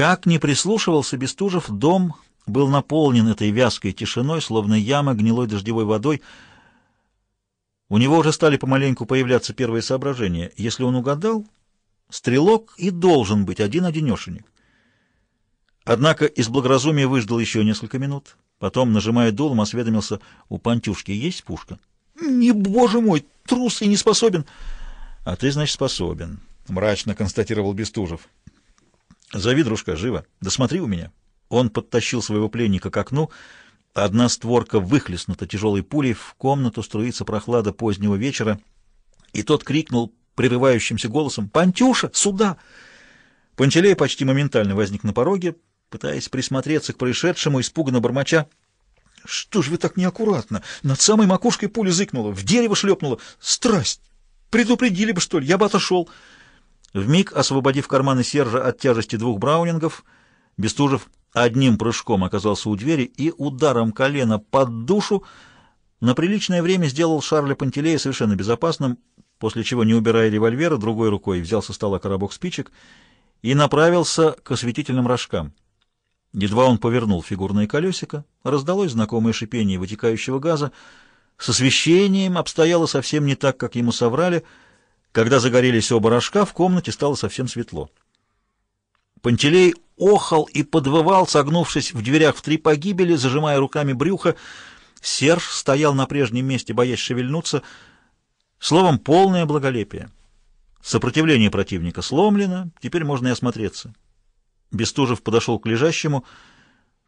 Как ни прислушивался Бестужев, дом был наполнен этой вязкой тишиной, словно яма гнилой дождевой водой. У него уже стали помаленьку появляться первые соображения. Если он угадал, стрелок и должен быть один-одинешенек. Однако из благоразумия выждал еще несколько минут. Потом, нажимая дулом, осведомился, у Пантюшки есть пушка? — Не, боже мой, трус и не способен. — А ты, значит, способен, — мрачно констатировал Бестужев. — Зови, дружка, живо. Да смотри у меня. Он подтащил своего пленника к окну. Одна створка выхлестнута тяжелой пулей, в комнату струится прохлада позднего вечера, и тот крикнул прерывающимся голосом «Пантюша, сюда!» Пантелей почти моментально возник на пороге, пытаясь присмотреться к происшедшему, испуганно бормоча. «Что ж вы так неаккуратно? Над самой макушкой пуля зыкнула, в дерево шлепнула. Страсть! Предупредили бы, что ли, я бы отошел!» Вмиг, освободив карманы Сержа от тяжести двух браунингов, Бестужев одним прыжком оказался у двери и ударом колена под душу на приличное время сделал Шарля Пантелея совершенно безопасным, после чего, не убирая револьвера, другой рукой взял со стола коробок спичек и направился к осветительным рожкам. Едва он повернул фигурное колесико, раздалось знакомое шипение вытекающего газа. С освещением обстояло совсем не так, как ему соврали. Когда загорелись оба рожка, в комнате стало совсем светло. Пантелей охал и подвывал, согнувшись в дверях в три погибели, зажимая руками брюхо. Серж стоял на прежнем месте, боясь шевельнуться. Словом, полное благолепие. Сопротивление противника сломлено, теперь можно и осмотреться. Бестужев подошел к лежащему.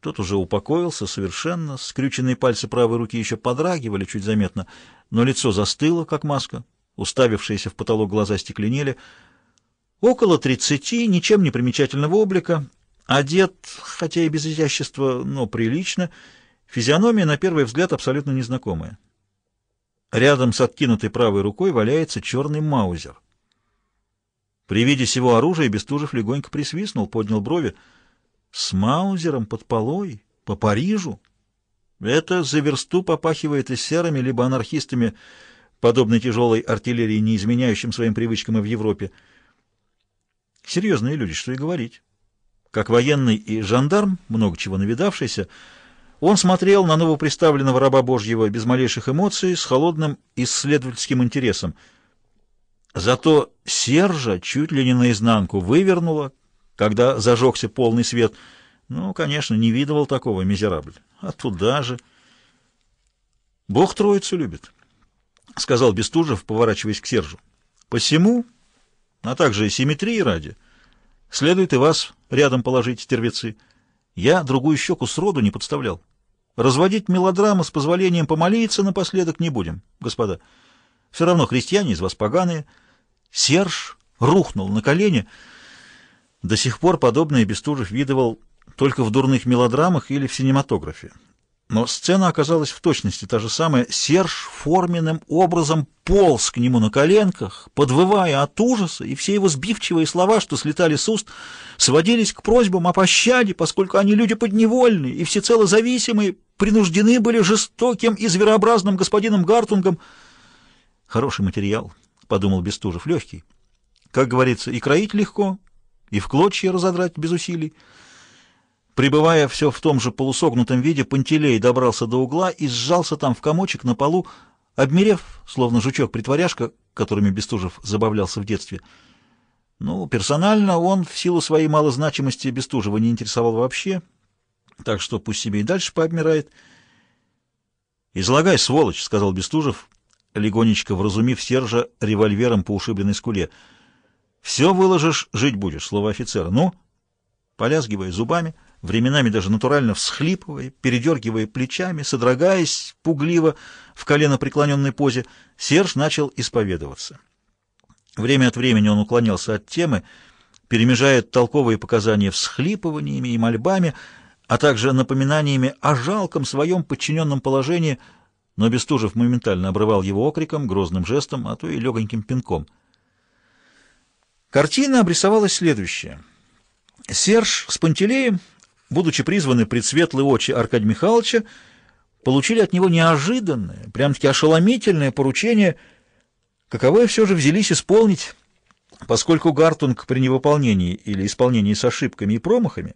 Тот уже упокоился совершенно, скрюченные пальцы правой руки еще подрагивали чуть заметно, но лицо застыло, как маска, уставившиеся в потолок глаза стекленели. Около тридцати, ничем не примечательного облика, одет, хотя и без изящества, но прилично, физиономия, на первый взгляд, абсолютно незнакомая. Рядом с откинутой правой рукой валяется черный маузер. При виде сего оружия Бестужев легонько присвистнул, поднял брови. С маузером под полой? По Парижу? Это за версту попахивает эсерами, либо анархистами, подобной тяжелой артиллерии, не изменяющим своим привычкам и в Европе. Серьезные люди, что и говорить. Как военный и жандарм, много чего навидавшийся, он смотрел на новоприставленного раба Божьего без малейших эмоций, с холодным исследовательским интересом — Зато Сержа чуть ли не наизнанку вывернула, когда зажегся полный свет. Ну, конечно, не видывал такого мизерабль. А туда же... Бог троицу любит, — сказал Бестужев, поворачиваясь к Сержу. Посему, а также и симметрии ради, следует и вас рядом положить, стервецы. Я другую щеку сроду не подставлял. Разводить мелодрамы с позволением помолиться напоследок не будем, господа. Все равно христиане из вас поганые — Серж рухнул на колени. До сих пор подобное Бестужев видывал только в дурных мелодрамах или в синематографе. Но сцена оказалась в точности та же самая. Серж форменным образом полз к нему на коленках, подвывая от ужаса, и все его сбивчивые слова, что слетали с уст, сводились к просьбам о пощаде, поскольку они люди подневольные и всецело зависимые, принуждены были жестоким и зверообразным господином Гартунгом. Хороший материал подумал Бестужев, легкий. Как говорится, и кроить легко, и в клочья разодрать без усилий. Прибывая все в том же полусогнутом виде, Пантелей добрался до угла и сжался там в комочек на полу, обмерев, словно жучок-притворяшка, которыми Бестужев забавлялся в детстве. Ну, персонально он в силу своей малозначимости Бестужева не интересовал вообще, так что пусть себе и дальше пообмирает. «Излагай, сволочь», — сказал Бестужев, легонечко вразумив Сержа револьвером по ушибленной скуле. «Все выложишь, жить будешь», — слово офицера. «Ну?» Полязгивая зубами, временами даже натурально всхлипывая, передергивая плечами, содрогаясь пугливо в колено преклоненной позе, Серж начал исповедоваться. Время от времени он уклонялся от темы, перемежая толковые показания всхлипываниями и мольбами, а также напоминаниями о жалком своем подчиненном положении — но Бестужев моментально обрывал его окриком, грозным жестом, а то и легоньким пинком. Картина обрисовалась следующая. Серж с Пантелеем, будучи призваны пред светлые очи Аркадия Михайловича, получили от него неожиданное, прям-таки ошеломительное поручение, каковое все же взялись исполнить Поскольку Гартунг при невыполнении или исполнении с ошибками и промахами